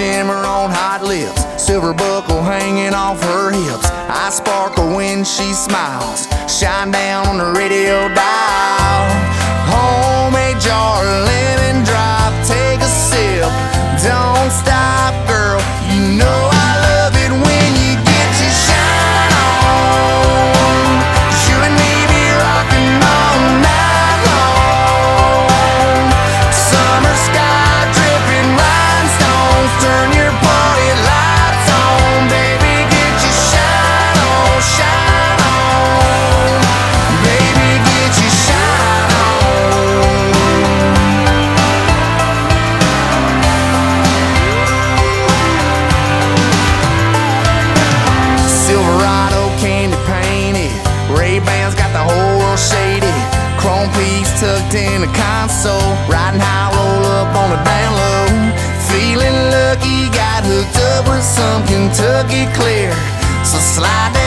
shimmer on hot lips, silver buckle hanging off her hips. I sparkle when she smiles, shine down on the radio dial. console, riding high, roll up on the down low. Feeling lucky, got hooked up with some Kentucky clear. So slide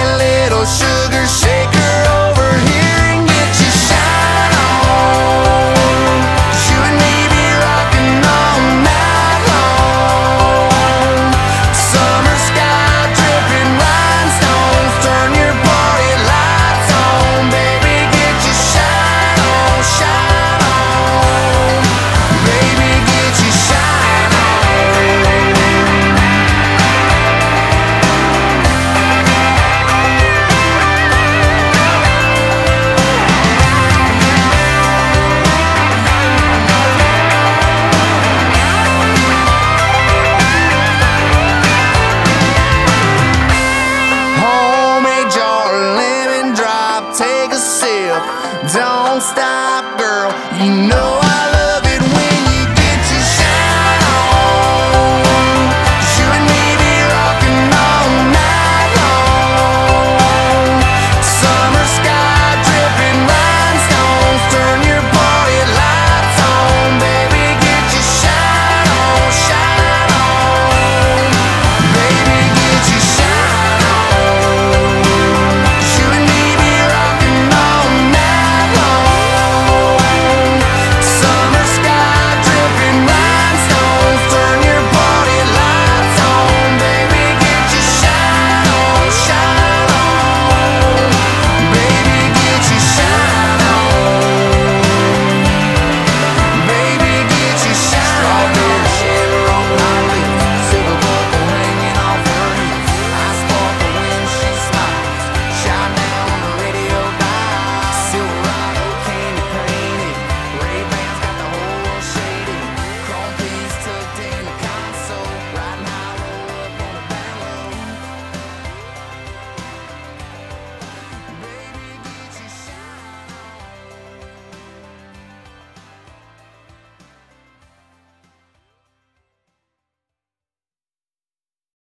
don't stop, girl. You know I love